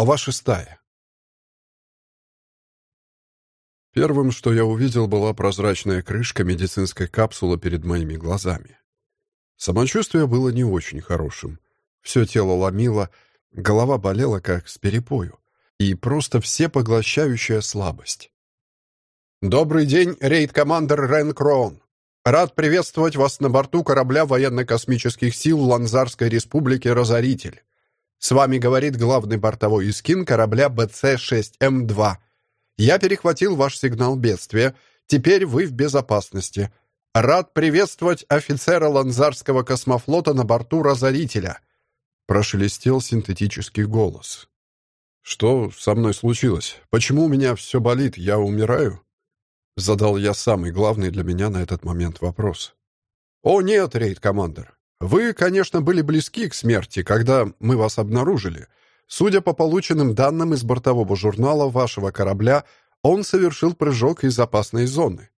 Глава шестая. Первым, что я увидел, была прозрачная крышка медицинской капсулы перед моими глазами. Самочувствие было не очень хорошим. Все тело ломило, голова болела, как с перепою, и просто всепоглощающая слабость. «Добрый день, рейд-командер Рен Крон. Рад приветствовать вас на борту корабля военно-космических сил Ланзарской республики «Разоритель». С вами говорит главный бортовой искин корабля БЦ-6М2. Я перехватил ваш сигнал бедствия. Теперь вы в безопасности. Рад приветствовать офицера Ланзарского космофлота на борту Разорителя. Прошелестел синтетический голос. Что со мной случилось? Почему у меня все болит? Я умираю? Задал я самый главный для меня на этот момент вопрос. О нет, рейд-командер. Вы, конечно, были близки к смерти, когда мы вас обнаружили. Судя по полученным данным из бортового журнала вашего корабля, он совершил прыжок из опасной зоны.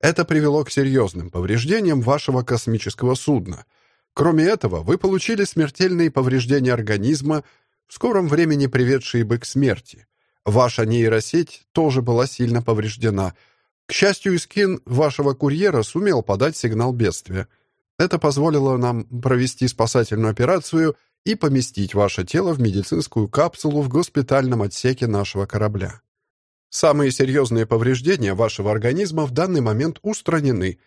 Это привело к серьезным повреждениям вашего космического судна. Кроме этого, вы получили смертельные повреждения организма, в скором времени приведшие бы к смерти. Ваша нейросеть тоже была сильно повреждена. К счастью, Искин вашего курьера сумел подать сигнал бедствия — это позволило нам провести спасательную операцию и поместить ваше тело в медицинскую капсулу в госпитальном отсеке нашего корабля. Самые серьезные повреждения вашего организма в данный момент устранены.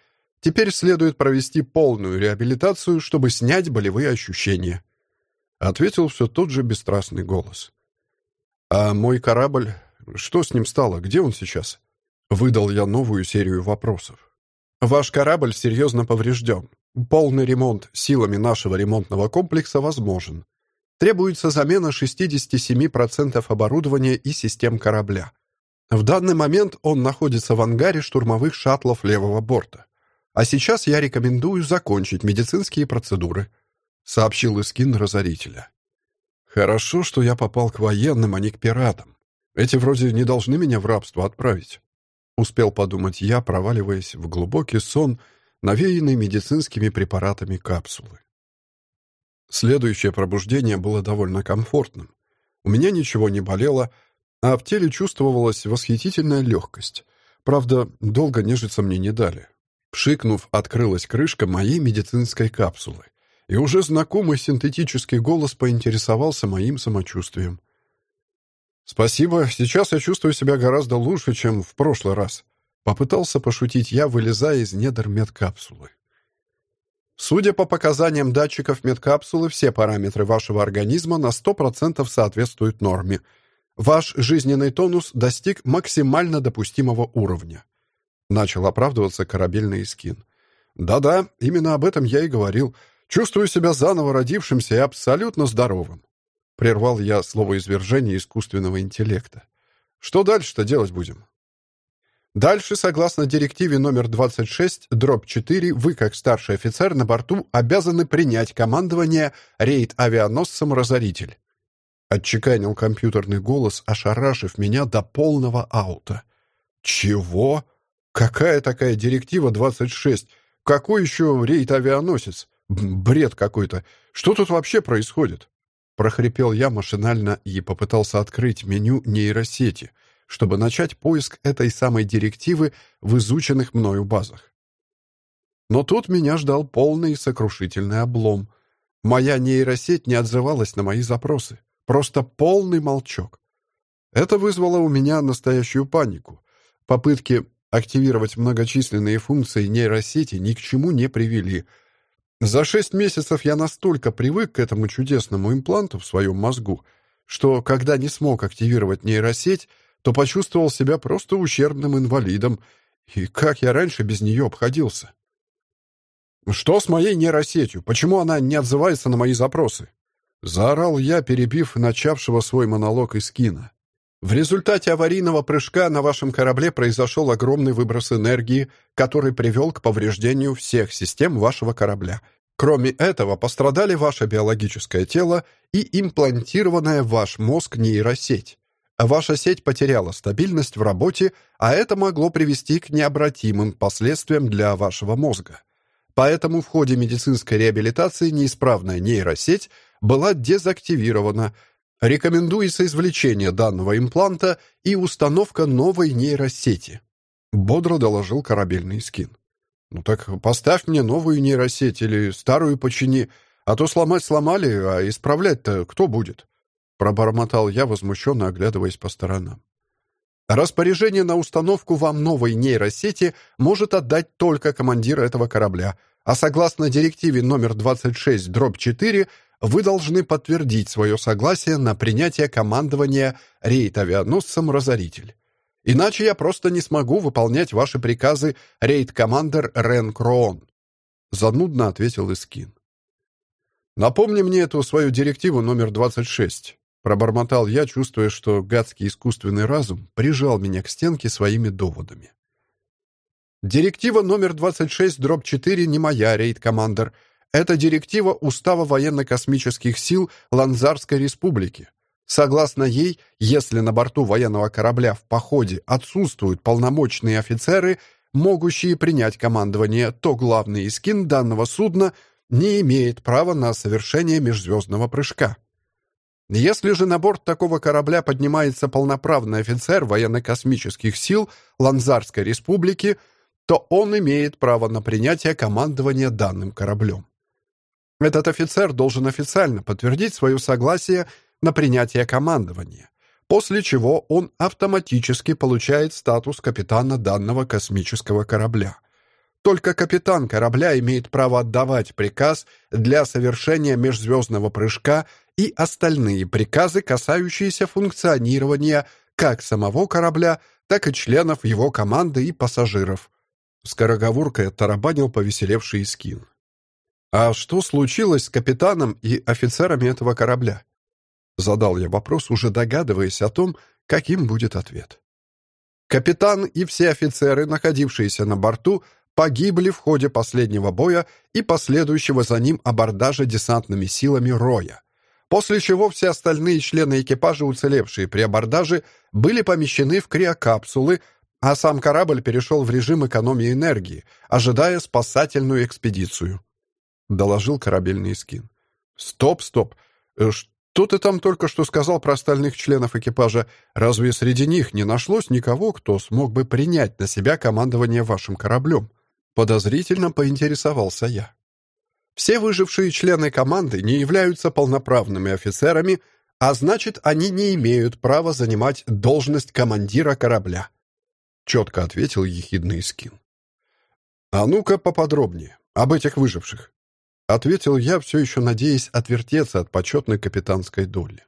Теперь следует провести полную реабилитацию, чтобы снять болевые ощущения. Ответил все тот же бесстрастный голос. А мой корабль, что с ним стало? Где он сейчас? Выдал я новую серию вопросов. Ваш корабль серьезно поврежден. Полный ремонт силами нашего ремонтного комплекса возможен. Требуется замена 67% оборудования и систем корабля. В данный момент он находится в ангаре штурмовых шаттлов левого борта. А сейчас я рекомендую закончить медицинские процедуры, сообщил Искин разорителя. Хорошо, что я попал к военным, а не к пиратам. Эти вроде не должны меня в рабство отправить. Успел подумать я, проваливаясь в глубокий сон, навеянной медицинскими препаратами капсулы. Следующее пробуждение было довольно комфортным. У меня ничего не болело, а в теле чувствовалась восхитительная легкость. Правда, долго нежиться мне не дали. Пшикнув, открылась крышка моей медицинской капсулы, и уже знакомый синтетический голос поинтересовался моим самочувствием. «Спасибо, сейчас я чувствую себя гораздо лучше, чем в прошлый раз», Попытался пошутить я, вылезая из недр медкапсулы. Судя по показаниям датчиков медкапсулы, все параметры вашего организма на 100% соответствуют норме. Ваш жизненный тонус достиг максимально допустимого уровня. Начал оправдываться корабельный скин. Да-да, именно об этом я и говорил. Чувствую себя заново родившимся и абсолютно здоровым. Прервал я слово извержения искусственного интеллекта. Что дальше-то делать будем? Дальше, согласно директиве номер 26, дробь 4, вы, как старший офицер на борту, обязаны принять командование рейд-авианосцем «Разоритель». Отчеканил компьютерный голос, ошарашив меня до полного аута. «Чего? Какая такая директива 26? Какой еще рейд-авианосец? Бред какой-то. Что тут вообще происходит?» Прохрипел я машинально и попытался открыть меню нейросети — чтобы начать поиск этой самой директивы в изученных мною базах. Но тут меня ждал полный сокрушительный облом. Моя нейросеть не отзывалась на мои запросы. Просто полный молчок. Это вызвало у меня настоящую панику. Попытки активировать многочисленные функции нейросети ни к чему не привели. За шесть месяцев я настолько привык к этому чудесному импланту в своем мозгу, что, когда не смог активировать нейросеть, то почувствовал себя просто ущербным инвалидом. И как я раньше без нее обходился? «Что с моей нейросетью? Почему она не отзывается на мои запросы?» Заорал я, перебив начавшего свой монолог из кино. В результате аварийного прыжка на вашем корабле произошел огромный выброс энергии, который привел к повреждению всех систем вашего корабля. Кроме этого, пострадали ваше биологическое тело и имплантированная в ваш мозг нейросеть. Ваша сеть потеряла стабильность в работе, а это могло привести к необратимым последствиям для вашего мозга. Поэтому в ходе медицинской реабилитации неисправная нейросеть была дезактивирована. Рекомендуется извлечение данного импланта и установка новой нейросети. Бодро доложил корабельный скин. «Ну так поставь мне новую нейросеть или старую почини, а то сломать сломали, а исправлять-то кто будет?» Пробормотал я, возмущенно оглядываясь по сторонам. Распоряжение на установку вам новой нейросети может отдать только командир этого корабля, а согласно директиве номер 26 дробь 4 вы должны подтвердить свое согласие на принятие командования рейд-авианосцем «Разоритель». Иначе я просто не смогу выполнять ваши приказы, рейд-командер Рен Кроон. Занудно ответил Искин. Напомни мне эту свою директиву номер 26. Пробормотал я, чувствуя, что гадский искусственный разум прижал меня к стенке своими доводами. Директива номер 26, дробь 4 не моя, рейд-командер. Это директива Устава военно-космических сил Ланзарской республики. Согласно ей, если на борту военного корабля в походе отсутствуют полномочные офицеры, могущие принять командование, то главный искин данного судна не имеет права на совершение межзвездного прыжка. Если же на борт такого корабля поднимается полноправный офицер военно-космических сил Ланзарской республики, то он имеет право на принятие командования данным кораблем. Этот офицер должен официально подтвердить свое согласие на принятие командования, после чего он автоматически получает статус капитана данного космического корабля. Только капитан корабля имеет право отдавать приказ для совершения межзвездного прыжка и остальные приказы, касающиеся функционирования как самого корабля, так и членов его команды и пассажиров. Скороговоркой оттарабанил повеселевший Искин. «А что случилось с капитаном и офицерами этого корабля?» Задал я вопрос, уже догадываясь о том, каким будет ответ. Капитан и все офицеры, находившиеся на борту, погибли в ходе последнего боя и последующего за ним абордажа десантными силами Роя после чего все остальные члены экипажа, уцелевшие при абордаже, были помещены в криокапсулы, а сам корабль перешел в режим экономии энергии, ожидая спасательную экспедицию. Доложил корабельный скин. «Стоп, стоп! Э, что ты там только что сказал про остальных членов экипажа? Разве среди них не нашлось никого, кто смог бы принять на себя командование вашим кораблем?» Подозрительно поинтересовался я. Все выжившие члены команды не являются полноправными офицерами, а значит, они не имеют права занимать должность командира корабля. Четко ответил ехидный скин. «А ну-ка поподробнее, об этих выживших», — ответил я, все еще надеясь отвертеться от почетной капитанской доли.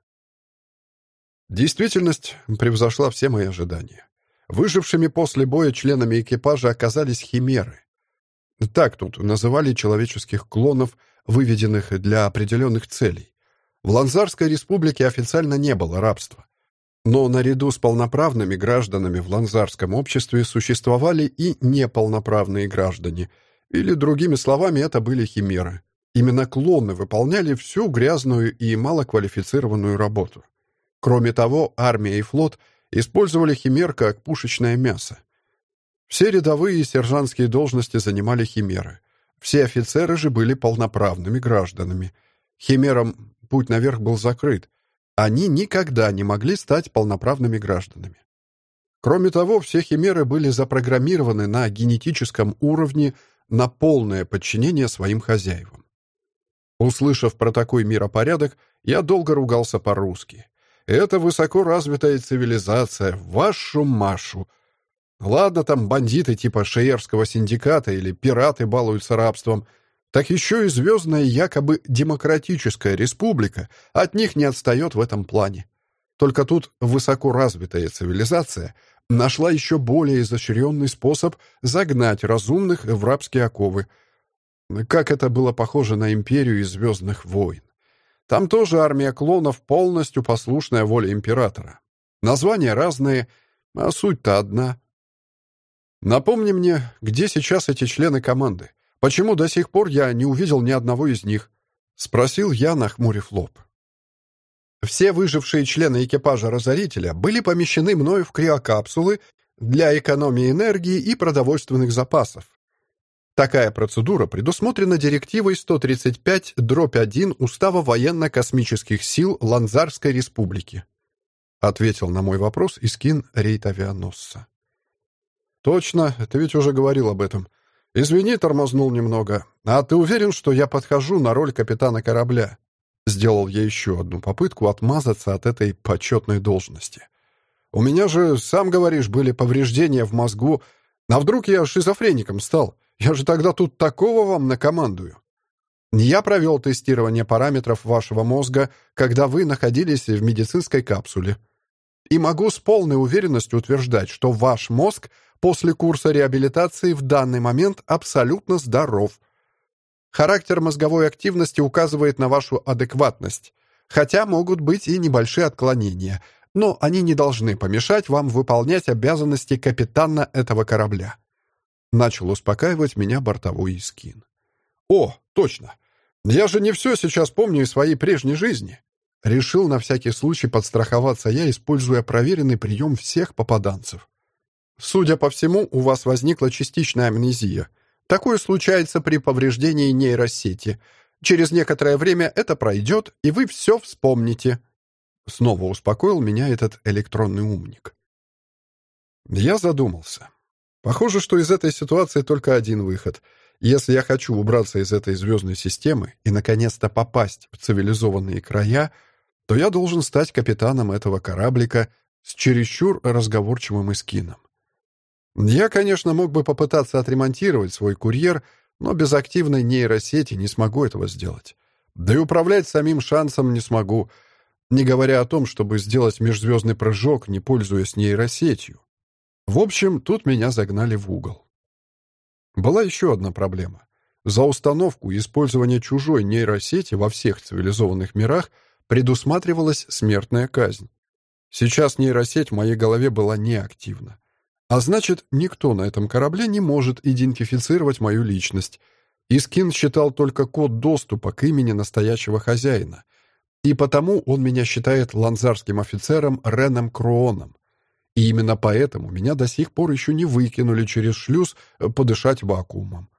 Действительность превзошла все мои ожидания. Выжившими после боя членами экипажа оказались химеры. Так тут называли человеческих клонов, выведенных для определенных целей. В Ланзарской республике официально не было рабства. Но наряду с полноправными гражданами в ланзарском обществе существовали и неполноправные граждане, или, другими словами, это были химеры. Именно клоны выполняли всю грязную и малоквалифицированную работу. Кроме того, армия и флот использовали химер как пушечное мясо. Все рядовые и сержантские должности занимали химеры. Все офицеры же были полноправными гражданами. Химерам путь наверх был закрыт. Они никогда не могли стать полноправными гражданами. Кроме того, все химеры были запрограммированы на генетическом уровне на полное подчинение своим хозяевам. Услышав про такой миропорядок, я долго ругался по-русски. Это высоко развитая цивилизация, вашу Машу — Ладно, там бандиты типа Шеерского синдиката или пираты балуются рабством. Так еще и звездная якобы демократическая республика от них не отстает в этом плане. Только тут высоко развитая цивилизация нашла еще более изощренный способ загнать разумных в рабские оковы. Как это было похоже на империю из «Звездных войн». Там тоже армия клонов, полностью послушная воле императора. Названия разные, а суть-то одна — Напомни мне, где сейчас эти члены команды? Почему до сих пор я не увидел ни одного из них? Спросил я, нахмурив лоб. Все выжившие члены экипажа «Разорителя» были помещены мною в криокапсулы для экономии энергии и продовольственных запасов. Такая процедура предусмотрена директивой 135-1 Устава военно-космических сил Ланзарской республики. Ответил на мой вопрос Искин рейд-авианосца. «Точно, ты ведь уже говорил об этом. Извини, тормознул немного. А ты уверен, что я подхожу на роль капитана корабля?» Сделал я еще одну попытку отмазаться от этой почетной должности. «У меня же, сам говоришь, были повреждения в мозгу. А вдруг я шизофреником стал?» Я же тогда тут такого вам накомандую. Я провел тестирование параметров вашего мозга, когда вы находились в медицинской капсуле. И могу с полной уверенностью утверждать, что ваш мозг после курса реабилитации в данный момент абсолютно здоров. Характер мозговой активности указывает на вашу адекватность, хотя могут быть и небольшие отклонения, но они не должны помешать вам выполнять обязанности капитана этого корабля. Начал успокаивать меня бортовой Искин. «О, точно! Я же не все сейчас помню из своей прежней жизни!» Решил на всякий случай подстраховаться я, используя проверенный прием всех попаданцев. «Судя по всему, у вас возникла частичная амнезия. Такое случается при повреждении нейросети. Через некоторое время это пройдет, и вы все вспомните». Снова успокоил меня этот электронный умник. Я задумался. Похоже, что из этой ситуации только один выход. Если я хочу убраться из этой звездной системы и, наконец-то, попасть в цивилизованные края, то я должен стать капитаном этого кораблика с чересчур разговорчивым эскином. Я, конечно, мог бы попытаться отремонтировать свой курьер, но без активной нейросети не смогу этого сделать. Да и управлять самим шансом не смогу, не говоря о том, чтобы сделать межзвездный прыжок, не пользуясь нейросетью. В общем, тут меня загнали в угол. Была еще одна проблема. За установку и использование чужой нейросети во всех цивилизованных мирах предусматривалась смертная казнь. Сейчас нейросеть в моей голове была неактивна. А значит, никто на этом корабле не может идентифицировать мою личность. Искин считал только код доступа к имени настоящего хозяина. И потому он меня считает ланзарским офицером Реном Круоном. И именно поэтому меня до сих пор еще не выкинули через шлюз э, подышать вакуумом.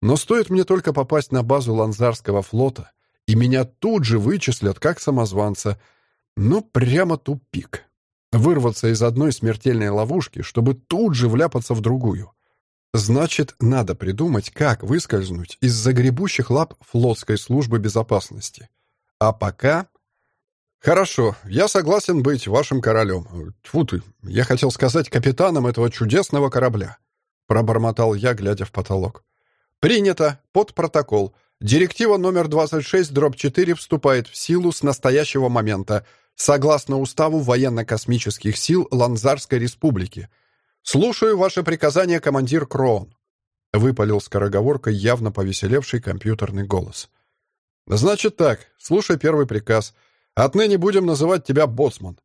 Но стоит мне только попасть на базу Ланзарского флота, и меня тут же вычислят как самозванца. Ну, прямо тупик. Вырваться из одной смертельной ловушки, чтобы тут же вляпаться в другую. Значит, надо придумать, как выскользнуть из загребущих лап флотской службы безопасности. А пока «Хорошо, я согласен быть вашим королем. Тьфу ты, я хотел сказать капитаном этого чудесного корабля», пробормотал я, глядя в потолок. «Принято. Под протокол. Директива номер 26, дробь 4 вступает в силу с настоящего момента, согласно Уставу военно-космических сил Ланзарской Республики. Слушаю ваше приказание, командир Кроон», выпалил скороговоркой явно повеселевший компьютерный голос. «Значит так, слушай первый приказ — Отныне будем называть тебя Боцман.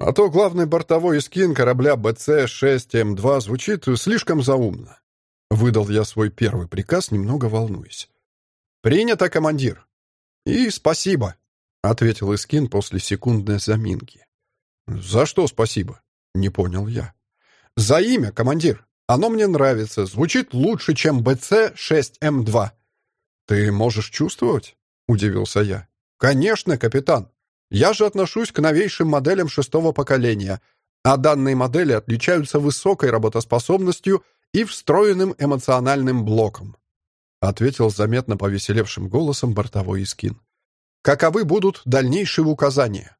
А то главный бортовой скин корабля БЦ-6М2 звучит слишком заумно. Выдал я свой первый приказ, немного волнуясь. «Принято, командир!» «И спасибо!» — ответил Искин после секундной заминки. «За что спасибо?» — не понял я. «За имя, командир. Оно мне нравится. Звучит лучше, чем БЦ-6М2». «Ты можешь чувствовать?» — удивился я. «Конечно, капитан. Я же отношусь к новейшим моделям шестого поколения, а данные модели отличаются высокой работоспособностью и встроенным эмоциональным блоком», ответил заметно повеселевшим голосом бортовой Искин. «Каковы будут дальнейшие указания?»